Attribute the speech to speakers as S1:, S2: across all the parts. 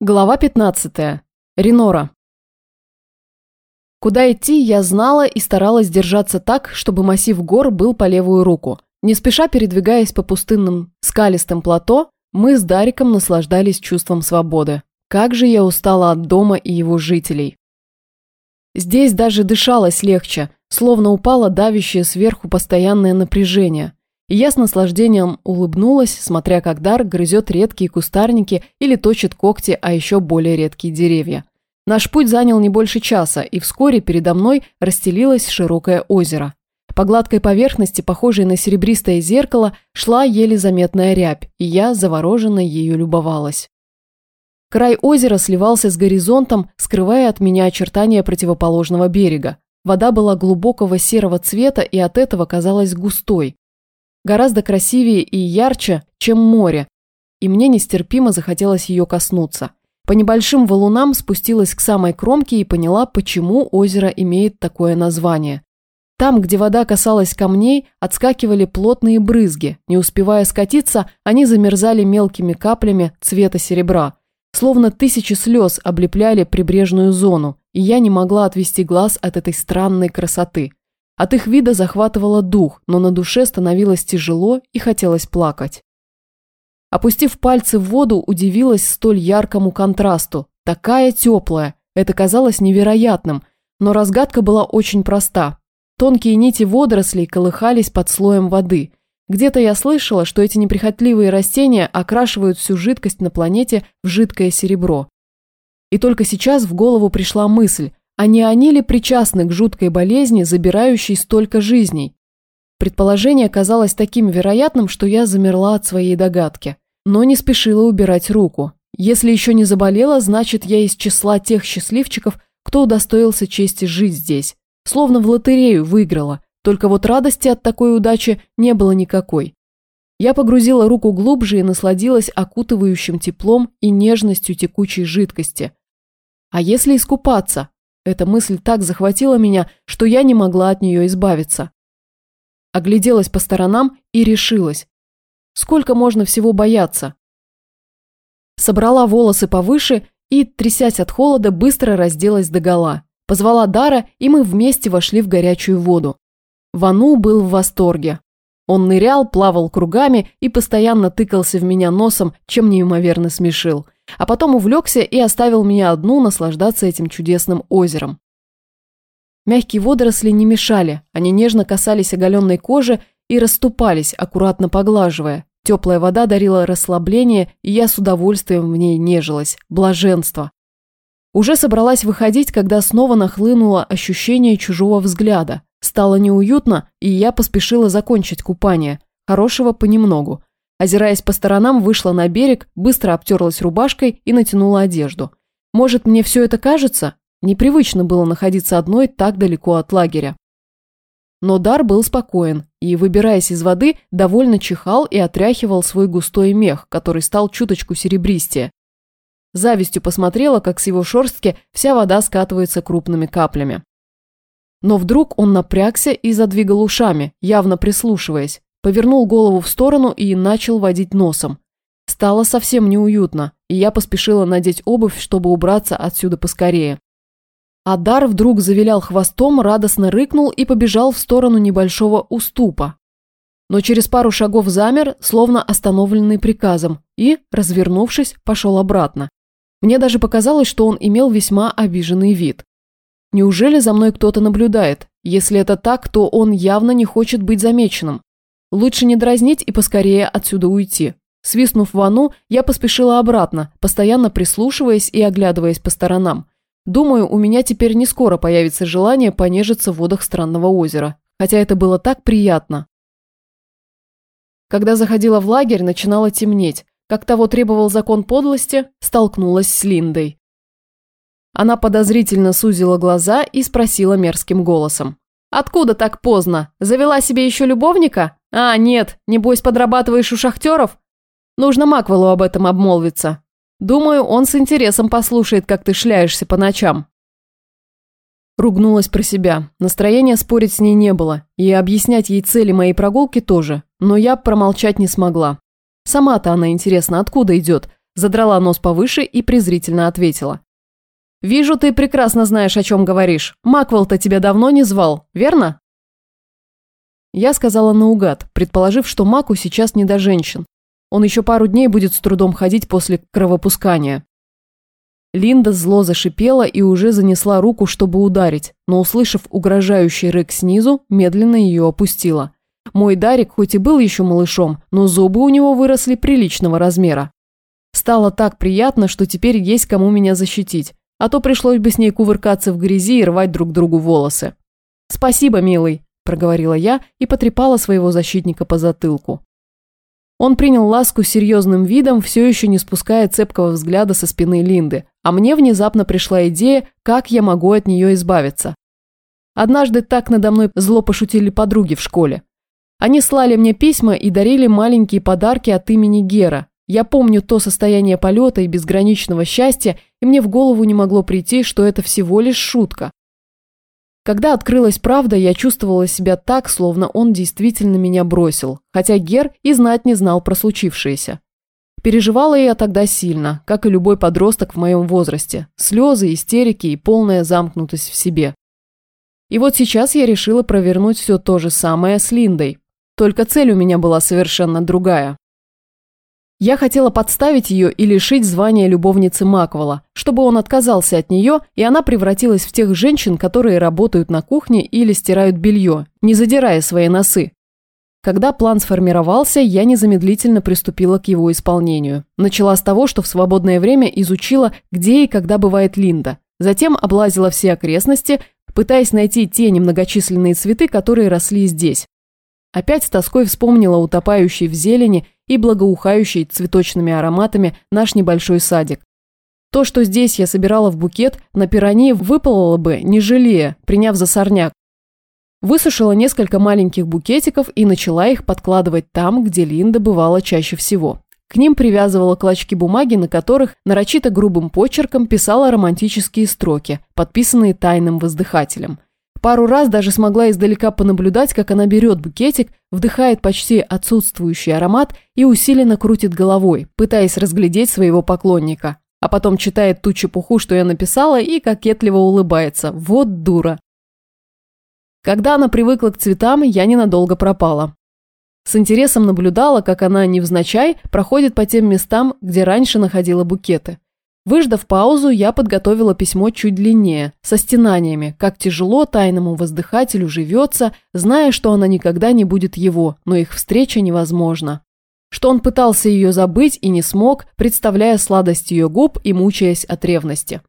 S1: Глава 15. Ренора. Куда идти, я знала и старалась держаться так, чтобы массив гор был по левую руку. Не спеша передвигаясь по пустынным скалистым плато, мы с Дариком наслаждались чувством свободы. Как же я устала от дома и его жителей. Здесь даже дышалось легче, словно упало давящее сверху постоянное напряжение. Я с наслаждением улыбнулась, смотря как Дар грызет редкие кустарники или точит когти, а еще более редкие деревья. Наш путь занял не больше часа, и вскоре передо мной расстелилось широкое озеро. По гладкой поверхности, похожей на серебристое зеркало, шла еле заметная рябь, и я завороженно ею любовалась. Край озера сливался с горизонтом, скрывая от меня очертания противоположного берега. Вода была глубокого серого цвета и от этого казалась густой. Гораздо красивее и ярче, чем море, и мне нестерпимо захотелось ее коснуться. По небольшим валунам спустилась к самой кромке и поняла, почему озеро имеет такое название. Там, где вода касалась камней, отскакивали плотные брызги. Не успевая скатиться, они замерзали мелкими каплями цвета серебра – Словно тысячи слез облепляли прибрежную зону, и я не могла отвести глаз от этой странной красоты. От их вида захватывало дух, но на душе становилось тяжело и хотелось плакать. Опустив пальцы в воду, удивилась столь яркому контрасту. Такая теплая, это казалось невероятным, но разгадка была очень проста. Тонкие нити водорослей колыхались под слоем воды – где-то я слышала, что эти неприхотливые растения окрашивают всю жидкость на планете в жидкое серебро. И только сейчас в голову пришла мысль, а не они ли причастны к жуткой болезни, забирающей столько жизней? Предположение казалось таким вероятным, что я замерла от своей догадки, но не спешила убирать руку. Если еще не заболела, значит, я из числа тех счастливчиков, кто удостоился чести жить здесь. Словно в лотерею выиграла, только вот радости от такой удачи не было никакой. Я погрузила руку глубже и насладилась окутывающим теплом и нежностью текучей жидкости. А если искупаться? Эта мысль так захватила меня, что я не могла от нее избавиться. Огляделась по сторонам и решилась. Сколько можно всего бояться? Собрала волосы повыше и, трясясь от холода, быстро разделась догола. Позвала Дара, и мы вместе вошли в горячую воду. Вану был в восторге. Он нырял, плавал кругами и постоянно тыкался в меня носом, чем неимоверно смешил. А потом увлекся и оставил меня одну наслаждаться этим чудесным озером. Мягкие водоросли не мешали, они нежно касались оголенной кожи и расступались, аккуратно поглаживая. Теплая вода дарила расслабление, и я с удовольствием в ней нежилась. Блаженство. Уже собралась выходить, когда снова нахлынуло ощущение чужого взгляда. Стало неуютно, и я поспешила закончить купание. Хорошего понемногу. Озираясь по сторонам, вышла на берег, быстро обтерлась рубашкой и натянула одежду. Может, мне все это кажется? Непривычно было находиться одной так далеко от лагеря. Но Дар был спокоен и, выбираясь из воды, довольно чихал и отряхивал свой густой мех, который стал чуточку серебристее. Завистью посмотрела, как с его шерстки вся вода скатывается крупными каплями. Но вдруг он напрягся и задвигал ушами, явно прислушиваясь, повернул голову в сторону и начал водить носом. Стало совсем неуютно, и я поспешила надеть обувь, чтобы убраться отсюда поскорее. Адар вдруг завилял хвостом, радостно рыкнул и побежал в сторону небольшого уступа. Но через пару шагов замер, словно остановленный приказом, и, развернувшись, пошел обратно. Мне даже показалось, что он имел весьма обиженный вид. Неужели за мной кто-то наблюдает? Если это так, то он явно не хочет быть замеченным. Лучше не дразнить и поскорее отсюда уйти. Свистнув вану, я поспешила обратно, постоянно прислушиваясь и оглядываясь по сторонам. Думаю, у меня теперь не скоро появится желание понежиться в водах странного озера. Хотя это было так приятно. Когда заходила в лагерь, начинало темнеть. Как того требовал закон подлости, столкнулась с Линдой. Она подозрительно сузила глаза и спросила мерзким голосом. «Откуда так поздно? Завела себе еще любовника? А, нет, небось подрабатываешь у шахтеров? Нужно Маквеллу об этом обмолвиться. Думаю, он с интересом послушает, как ты шляешься по ночам». Ругнулась про себя. Настроения спорить с ней не было, и объяснять ей цели моей прогулки тоже, но я промолчать не смогла. Сама-то она, интересно, откуда идет? задрала нос повыше и презрительно ответила. «Вижу, ты прекрасно знаешь, о чем говоришь. Маквелл-то тебя давно не звал, верно?» Я сказала наугад, предположив, что Маку сейчас не до женщин. Он еще пару дней будет с трудом ходить после кровопускания. Линда зло зашипела и уже занесла руку, чтобы ударить, но, услышав угрожающий рык снизу, медленно ее опустила. Мой Дарик хоть и был еще малышом, но зубы у него выросли приличного размера. Стало так приятно, что теперь есть кому меня защитить а то пришлось бы с ней кувыркаться в грязи и рвать друг другу волосы. «Спасибо, милый», – проговорила я и потрепала своего защитника по затылку. Он принял ласку с серьезным видом, все еще не спуская цепкого взгляда со спины Линды, а мне внезапно пришла идея, как я могу от нее избавиться. Однажды так надо мной зло пошутили подруги в школе. Они слали мне письма и дарили маленькие подарки от имени Гера, я помню то состояние полета и безграничного счастья, и мне в голову не могло прийти, что это всего лишь шутка. Когда открылась правда, я чувствовала себя так, словно он действительно меня бросил, хотя Гер и знать не знал про случившееся. Переживала я тогда сильно, как и любой подросток в моем возрасте. Слезы, истерики и полная замкнутость в себе. И вот сейчас я решила провернуть все то же самое с Линдой. Только цель у меня была совершенно другая. Я хотела подставить ее и лишить звания любовницы Маквела, чтобы он отказался от нее, и она превратилась в тех женщин, которые работают на кухне или стирают белье, не задирая свои носы. Когда план сформировался, я незамедлительно приступила к его исполнению. Начала с того, что в свободное время изучила, где и когда бывает Линда. Затем облазила все окрестности, пытаясь найти те немногочисленные цветы, которые росли здесь. Опять с тоской вспомнила утопающий в зелени и благоухающий цветочными ароматами наш небольшой садик. То, что здесь я собирала в букет, на пиранье выпало бы, не жалея, приняв за сорняк. Высушила несколько маленьких букетиков и начала их подкладывать там, где Линда бывала чаще всего. К ним привязывала клочки бумаги, на которых нарочито грубым почерком писала романтические строки, подписанные тайным воздыхателем. Пару раз даже смогла издалека понаблюдать, как она берет букетик, вдыхает почти отсутствующий аромат и усиленно крутит головой, пытаясь разглядеть своего поклонника. А потом читает ту чепуху, что я написала, и кокетливо улыбается. Вот дура. Когда она привыкла к цветам, я ненадолго пропала. С интересом наблюдала, как она невзначай проходит по тем местам, где раньше находила букеты. Выждав паузу, я подготовила письмо чуть длиннее, со стенаниями, как тяжело тайному воздыхателю живется, зная, что она никогда не будет его, но их встреча невозможна. Что он пытался ее забыть и не смог, представляя сладость ее губ и мучаясь от ревности.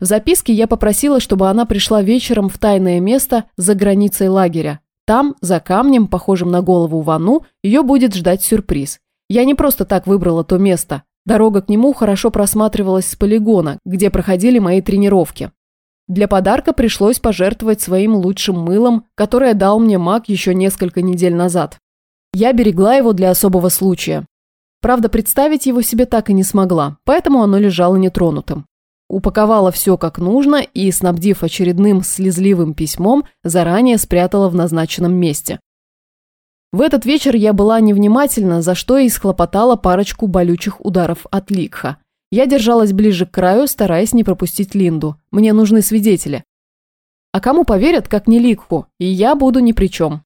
S1: В записке я попросила, чтобы она пришла вечером в тайное место за границей лагеря. Там, за камнем, похожим на голову Вану, ее будет ждать сюрприз. Я не просто так выбрала то место, Дорога к нему хорошо просматривалась с полигона, где проходили мои тренировки. Для подарка пришлось пожертвовать своим лучшим мылом, которое дал мне маг еще несколько недель назад. Я берегла его для особого случая. Правда, представить его себе так и не смогла, поэтому оно лежало нетронутым. Упаковала все как нужно и, снабдив очередным слезливым письмом, заранее спрятала в назначенном месте. В этот вечер я была невнимательна, за что и схлопотала парочку болючих ударов от Ликха. Я держалась ближе к краю, стараясь не пропустить Линду. Мне нужны свидетели. А кому поверят, как не Ликху, и я буду ни при чем.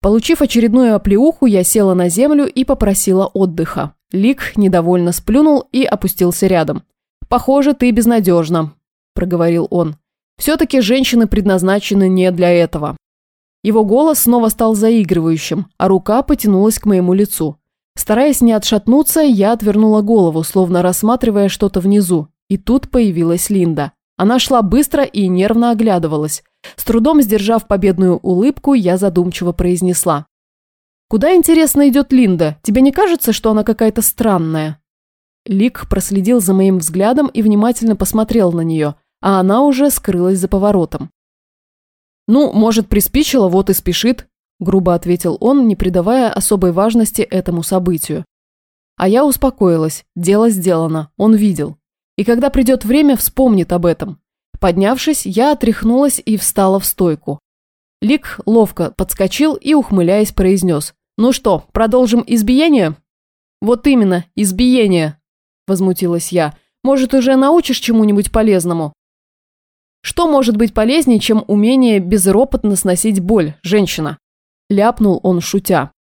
S1: Получив очередную оплеуху, я села на землю и попросила отдыха. Лик недовольно сплюнул и опустился рядом. «Похоже, ты безнадежна», – проговорил он. «Все-таки женщины предназначены не для этого. Его голос снова стал заигрывающим, а рука потянулась к моему лицу. Стараясь не отшатнуться, я отвернула голову, словно рассматривая что-то внизу. И тут появилась Линда. Она шла быстро и нервно оглядывалась. С трудом сдержав победную улыбку, я задумчиво произнесла. «Куда, интересно, идет Линда? Тебе не кажется, что она какая-то странная?» Лик проследил за моим взглядом и внимательно посмотрел на нее, а она уже скрылась за поворотом. «Ну, может, приспичило, вот и спешит», – грубо ответил он, не придавая особой важности этому событию. А я успокоилась, дело сделано, он видел. И когда придет время, вспомнит об этом. Поднявшись, я отряхнулась и встала в стойку. Лик ловко подскочил и, ухмыляясь, произнес. «Ну что, продолжим избиение?» «Вот именно, избиение!» возмутилась я. «Может, уже научишь чему-нибудь полезному?» «Что может быть полезнее, чем умение безропотно сносить боль, женщина?» Ляпнул он, шутя.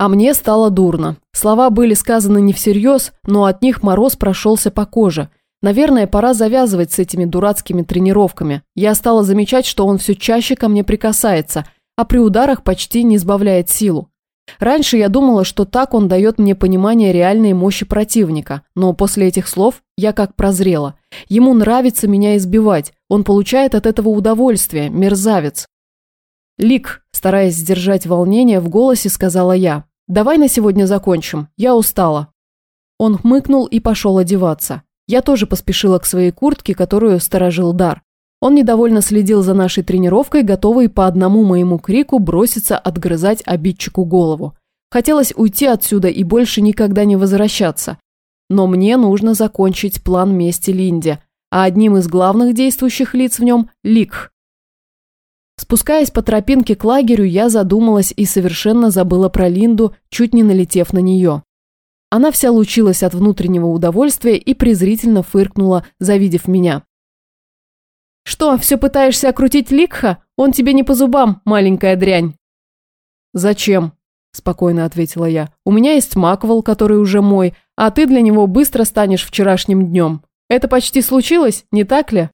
S1: А мне стало дурно. Слова были сказаны не всерьез, но от них мороз прошелся по коже. Наверное, пора завязывать с этими дурацкими тренировками. Я стала замечать, что он все чаще ко мне прикасается, а при ударах почти не сбавляет силу. Раньше я думала, что так он дает мне понимание реальной мощи противника, но после этих слов я как прозрела. Ему нравится меня избивать, он получает от этого удовольствие, мерзавец. «Лик», стараясь сдержать волнение, в голосе сказала я, «давай на сегодня закончим, я устала». Он хмыкнул и пошел одеваться. Я тоже поспешила к своей куртке, которую сторожил Дар. Он недовольно следил за нашей тренировкой, готовый по одному моему крику броситься отгрызать обидчику голову. Хотелось уйти отсюда и больше никогда не возвращаться. Но мне нужно закончить план мести Линде, а одним из главных действующих лиц в нем – Лик. Спускаясь по тропинке к лагерю, я задумалась и совершенно забыла про Линду, чуть не налетев на нее. Она вся лучилась от внутреннего удовольствия и презрительно фыркнула, завидев меня. «Что, все пытаешься окрутить Ликха? Он тебе не по зубам, маленькая дрянь!» «Зачем?» – спокойно ответила я. «У меня есть Маквел, который уже мой, а ты для него быстро станешь вчерашним днем. Это почти случилось, не так ли?»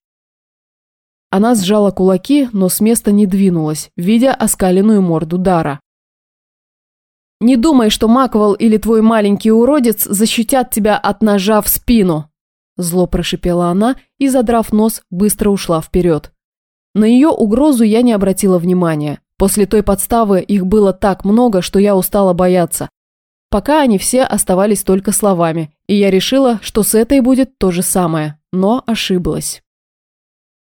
S1: Она сжала кулаки, но с места не двинулась, видя оскаленную морду Дара. «Не думай, что Маквел или твой маленький уродец защитят тебя от ножа в спину!» Зло прошипела она и, задрав нос, быстро ушла вперед. На ее угрозу я не обратила внимания. После той подставы их было так много, что я устала бояться. Пока они все оставались только словами, и я решила, что с этой будет то же самое, но ошиблась.